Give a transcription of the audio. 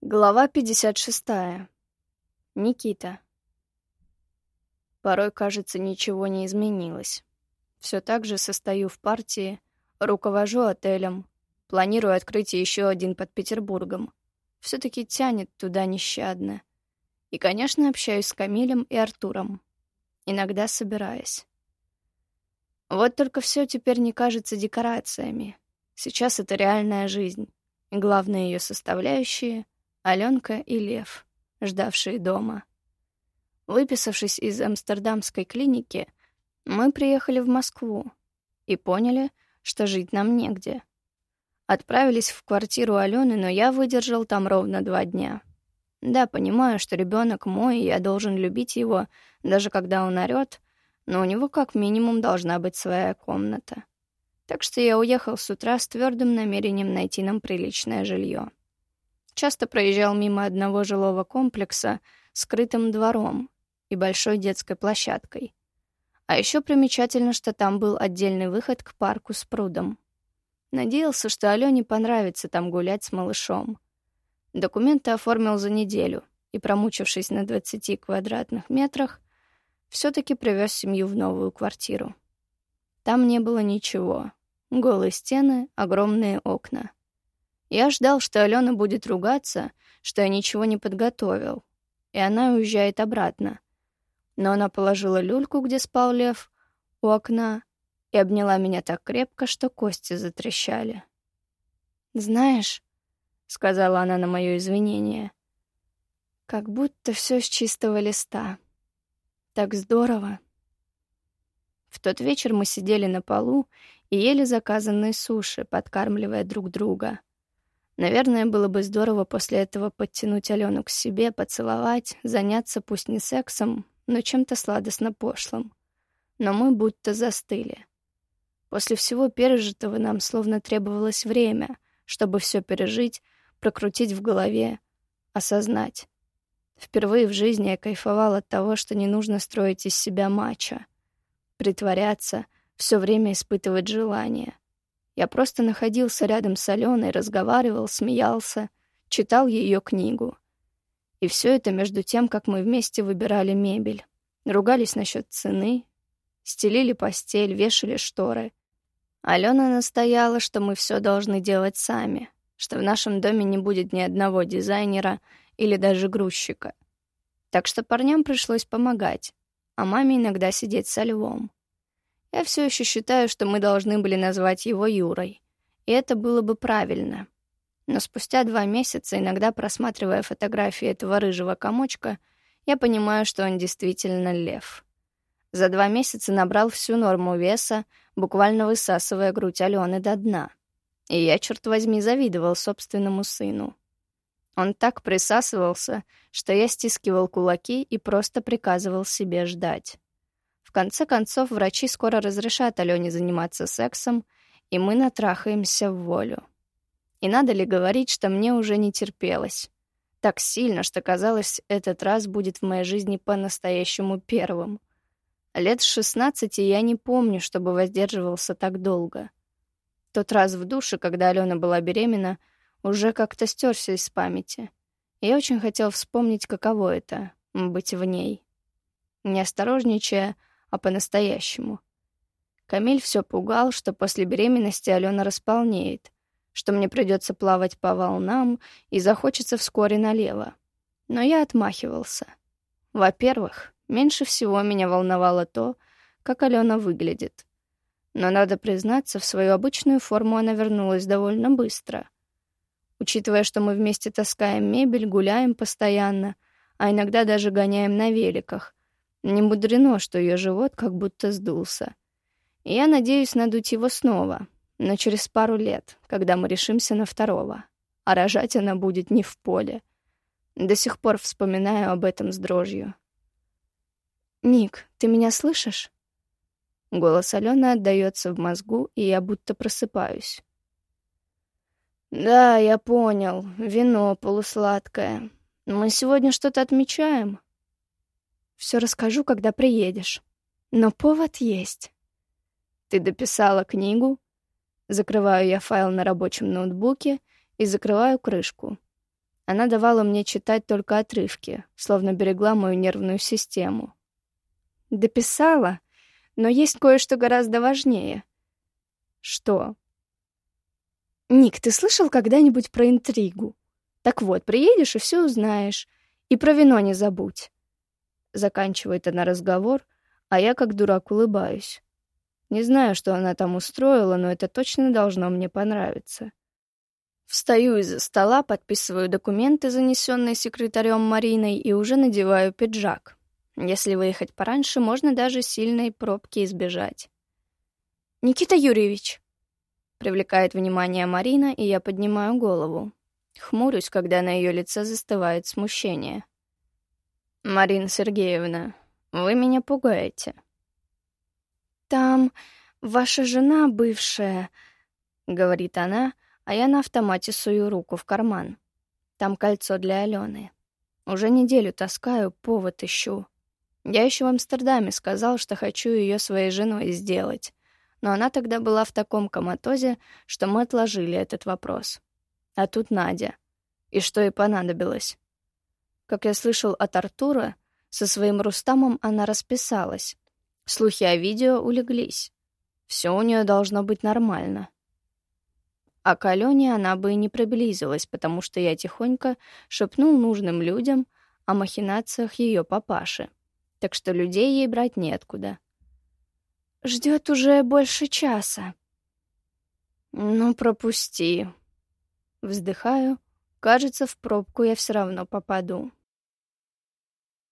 Глава 56. Никита. Порой, кажется, ничего не изменилось. Все так же состою в партии, руковожу отелем, планирую открыть еще один под Петербургом. Все-таки тянет туда нещадно. И, конечно, общаюсь с Камилем и Артуром, иногда собираясь. Вот только все теперь не кажется декорациями. Сейчас это реальная жизнь, главные ее составляющие — Аленка и Лев, ждавшие дома. Выписавшись из амстердамской клиники, мы приехали в Москву и поняли, что жить нам негде. Отправились в квартиру Алены, но я выдержал там ровно два дня. Да, понимаю, что ребенок мой, и я должен любить его, даже когда он орёт, но у него как минимум должна быть своя комната. Так что я уехал с утра с твердым намерением найти нам приличное жилье. Часто проезжал мимо одного жилого комплекса с скрытым двором и большой детской площадкой. А еще примечательно, что там был отдельный выход к парку с прудом. Надеялся, что Алене понравится там гулять с малышом. Документы оформил за неделю и, промучившись на 20 квадратных метрах, все-таки привез семью в новую квартиру. Там не было ничего. Голые стены, огромные окна. Я ждал, что Алена будет ругаться, что я ничего не подготовил, и она уезжает обратно но она положила люльку, где спал лев, у окна и обняла меня так крепко, что кости затрещали. «Знаешь», — сказала она на мое извинение, — «как будто все с чистого листа. Так здорово». В тот вечер мы сидели на полу и ели заказанные суши, подкармливая друг друга. Наверное, было бы здорово после этого подтянуть Алену к себе, поцеловать, заняться пусть не сексом, но чем-то сладостно пошлым. Но мы будто застыли. После всего пережитого нам словно требовалось время, чтобы все пережить, прокрутить в голове, осознать. Впервые в жизни я кайфовал от того, что не нужно строить из себя мачо, притворяться, все время испытывать желание. Я просто находился рядом с Аленой, разговаривал, смеялся, читал ее книгу — и все это между тем, как мы вместе выбирали мебель. Ругались насчет цены, стелили постель, вешали шторы. Алена настояла, что мы все должны делать сами, что в нашем доме не будет ни одного дизайнера или даже грузчика. Так что парням пришлось помогать, а маме иногда сидеть со львом. Я все еще считаю, что мы должны были назвать его Юрой, и это было бы правильно — но спустя два месяца, иногда просматривая фотографии этого рыжего комочка, я понимаю, что он действительно лев. За два месяца набрал всю норму веса, буквально высасывая грудь Алены до дна. И я, черт возьми, завидовал собственному сыну. Он так присасывался, что я стискивал кулаки и просто приказывал себе ждать. В конце концов, врачи скоро разрешат Алене заниматься сексом, и мы натрахаемся в волю. И надо ли говорить, что мне уже не терпелось? Так сильно, что казалось, этот раз будет в моей жизни по-настоящему первым. Лет с шестнадцати я не помню, чтобы воздерживался так долго. Тот раз в душе, когда Алена была беременна, уже как-то стерся из памяти. Я очень хотел вспомнить, каково это — быть в ней. Не осторожничая, а по-настоящему. Камиль все пугал, что после беременности Алена располнеет — что мне придется плавать по волнам и захочется вскоре налево. Но я отмахивался. Во-первых, меньше всего меня волновало то, как Алена выглядит. Но, надо признаться, в свою обычную форму она вернулась довольно быстро. Учитывая, что мы вместе таскаем мебель, гуляем постоянно, а иногда даже гоняем на великах, не мудрено, что ее живот как будто сдулся. Я надеюсь надуть его снова, но через пару лет, когда мы решимся на второго, а рожать она будет не в поле. До сих пор вспоминаю об этом с дрожью. «Ник, ты меня слышишь?» Голос Алены отдаётся в мозгу, и я будто просыпаюсь. «Да, я понял. Вино полусладкое. Мы сегодня что-то отмечаем?» «Все расскажу, когда приедешь. Но повод есть». «Ты дописала книгу?» Закрываю я файл на рабочем ноутбуке и закрываю крышку. Она давала мне читать только отрывки, словно берегла мою нервную систему. Дописала, но есть кое-что гораздо важнее. Что? Ник, ты слышал когда-нибудь про интригу? Так вот, приедешь и все узнаешь. И про вино не забудь. Заканчивает она разговор, а я как дурак улыбаюсь. Не знаю, что она там устроила, но это точно должно мне понравиться. Встаю из-за стола, подписываю документы, занесенные секретарем Мариной, и уже надеваю пиджак. Если выехать пораньше, можно даже сильной пробки избежать. «Никита Юрьевич!» Привлекает внимание Марина, и я поднимаю голову. Хмурюсь, когда на ее лице застывает смущение. «Марина Сергеевна, вы меня пугаете». «Там ваша жена бывшая», — говорит она, — а я на автомате сую руку в карман. Там кольцо для Алены. Уже неделю таскаю, повод ищу. Я еще в Амстердаме сказал, что хочу ее своей женой сделать. Но она тогда была в таком коматозе, что мы отложили этот вопрос. А тут Надя. И что ей понадобилось? Как я слышал от Артура, со своим Рустамом она расписалась. Слухи о видео улеглись. Все у нее должно быть нормально. А к Алене она бы и не приблизилась, потому что я тихонько шепнул нужным людям о махинациях ее папаши. Так что людей ей брать неоткуда. Ждет уже больше часа. Ну, пропусти. Вздыхаю. Кажется, в пробку я все равно попаду.